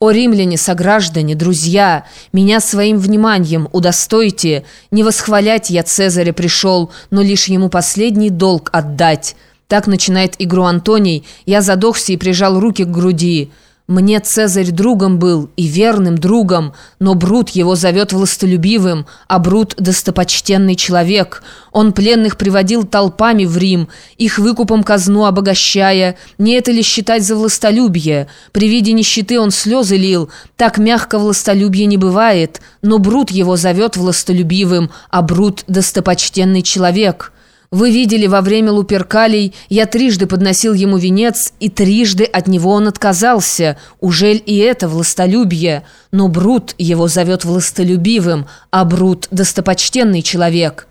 «О римляне, сограждане, друзья, меня своим вниманием удостойте, не восхвалять я Цезаря пришел, но лишь ему последний долг отдать». Так начинает игру Антоний, я задохся и прижал руки к груди. Мне Цезарь другом был и верным другом, но Брут его зовет властолюбивым, а Брут – достопочтенный человек. Он пленных приводил толпами в Рим, их выкупом казну обогащая. Не это ли считать за властолюбие? При виде нищеты он слезы лил, так мягко властолюбие не бывает, но Брут его зовет властолюбивым, а Брут – достопочтенный человек». Вы видели, во время Луперкалий я трижды подносил ему венец, и трижды от него он отказался. Ужель и это властолюбие? Но Брут его зовет властолюбивым, а Брут – достопочтенный человек».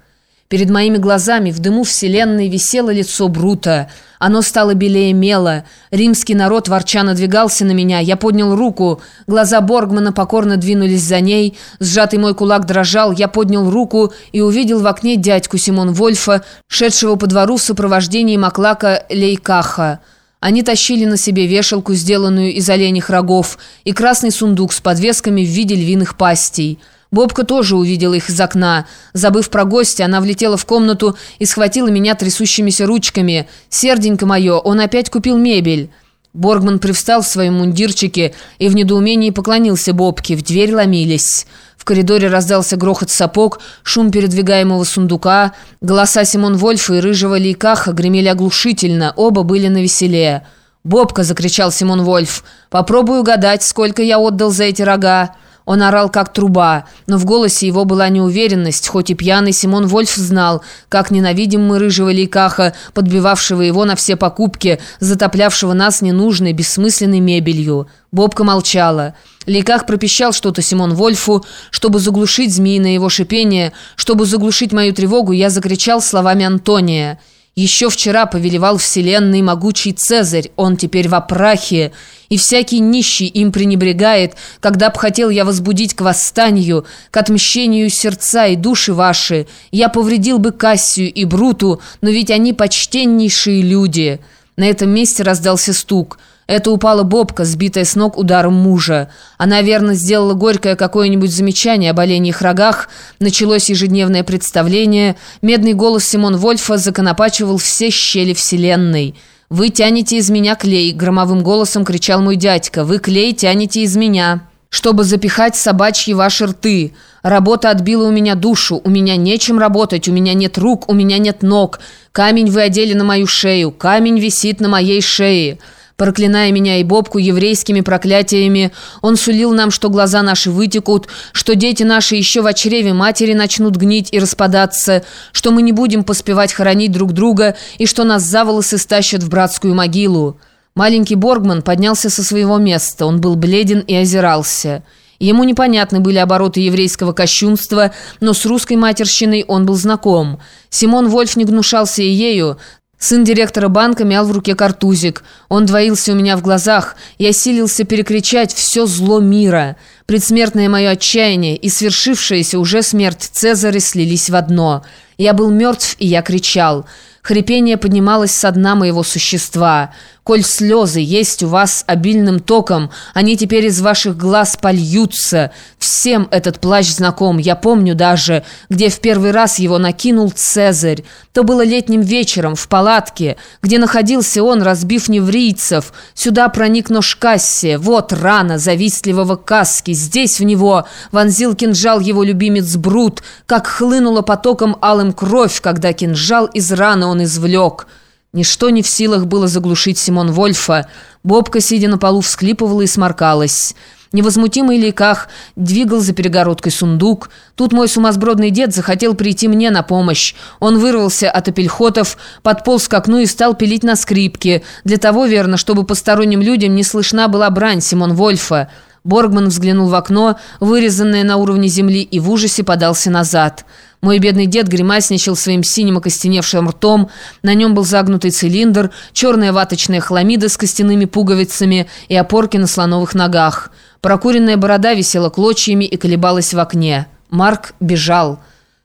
Перед моими глазами в дыму вселенной висело лицо Брута. Оно стало белее мела. Римский народ ворча надвигался на меня. Я поднял руку. Глаза Боргмана покорно двинулись за ней. Сжатый мой кулак дрожал. Я поднял руку и увидел в окне дядьку Симон Вольфа, шедшего по двору в сопровождении Маклака Лейкаха. Они тащили на себе вешалку, сделанную из оленьих рогов, и красный сундук с подвесками в виде львиных пастей. Бобка тоже увидела их из окна. Забыв про гостя, она влетела в комнату и схватила меня трясущимися ручками. «Серденько мое, он опять купил мебель». Боргман привстал в своем мундирчике и в недоумении поклонился Бобке. В дверь ломились. В коридоре раздался грохот сапог, шум передвигаемого сундука. Голоса Симон Вольфа и рыжего Лейкаха гремели оглушительно. Оба были на веселе. «Бобка!» – закричал Симон Вольф. «Попробуй угадать, сколько я отдал за эти рога». Он орал как труба, но в голосе его была неуверенность, хоть и пьяный Симон Вольф знал, как ненавидим мы рыжего лейкаха, подбивавшего его на все покупки, затоплявшего нас ненужной, бессмысленной мебелью. Бобка молчала. Лейках пропищал что-то Симон Вольфу, чтобы заглушить змеиное его шипение, чтобы заглушить мою тревогу, я закричал словами Антония – еще вчера повелевал вселенной могучий Цезарь, он теперь в опрахе, и всякий нищий им пренебрегает, когда б хотел я возбудить к восстанию, к отмщению сердца и души ваши, я повредил бы Кассию и Бруту, но ведь они почтеннейшие люди». На этом месте раздался стук – это упала Бобка, сбитая с ног ударом мужа. Она верно сделала горькое какое-нибудь замечание об оленьих рогах. Началось ежедневное представление. Медный голос Симон Вольфа законопачивал все щели вселенной. «Вы тянете из меня клей», — громовым голосом кричал мой дядька. «Вы клей тянете из меня» чтобы запихать собачьи ваши рты. Работа отбила у меня душу, у меня нечем работать, у меня нет рук, у меня нет ног. Камень вы одели на мою шею, камень висит на моей шее». Проклиная меня и Бобку еврейскими проклятиями, он сулил нам, что глаза наши вытекут, что дети наши еще в чреве матери начнут гнить и распадаться, что мы не будем поспевать хоронить друг друга и что нас за волосы стащат в братскую могилу. Маленький Боргман поднялся со своего места, он был бледен и озирался. Ему непонятны были обороты еврейского кощунства, но с русской матерщиной он был знаком. Симон Вольф не гнушался и ею, Сын директора банка мял в руке картузик. Он двоился у меня в глазах. Я силился перекричать все зло мира. Предсмертное мое отчаяние и свершившаяся уже смерть Цезаря слились в одно. Я был мертв, и я кричал. Хрипение поднималось со дна моего существа. Коль слезы есть у вас обильным током, они теперь из ваших глаз польются. Всем этот плащ знаком, я помню даже, где в первый раз его накинул Цезарь. То было летним вечером в палатке, где находился он, разбив неврийцев. Сюда проник нож Кассия, вот рана завистливого Каски. Здесь в него вонзил кинжал его любимец Брут, как хлынула потоком алым кровь, когда кинжал из раны он извлек». Ничто не в силах было заглушить Симон Вольфа. Бобка, сидя на полу, всклипывала и сморкалась. Невозмутимый Ликах двигал за перегородкой сундук. Тут мой сумасбродный дед захотел прийти мне на помощь. Он вырвался от апельхотов, подполз к окну и стал пилить на скрипке. Для того, верно, чтобы посторонним людям не слышна была брань Симон Вольфа. Боргман взглянул в окно, вырезанное на уровне земли, и в ужасе подался назад. Мой бедный дед гримасничал своим синим окостеневшим ртом, на нем был загнутый цилиндр, черная ваточная хламида с костяными пуговицами и опорки на слоновых ногах. Прокуренная борода висела клочьями и колебалась в окне. Марк бежал.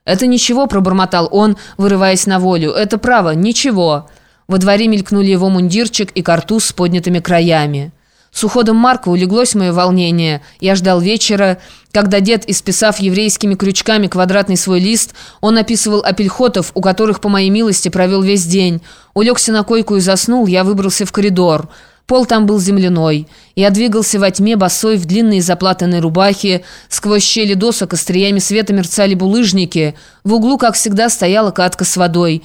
«Это ничего», – пробормотал он, вырываясь на волю. «Это право, ничего». Во дворе мелькнули его мундирчик и картуз с поднятыми краями. С уходом Марка улеглось мое волнение. Я ждал вечера, когда дед, исписав еврейскими крючками квадратный свой лист, он описывал апельхотов, у которых, по моей милости, провел весь день. Улегся на койку и заснул, я выбрался в коридор. Пол там был земляной. Я двигался во тьме, босой, в длинной заплатанной рубахе. Сквозь щели досок остриями света мерцали булыжники. В углу, как всегда, стояла катка с водой.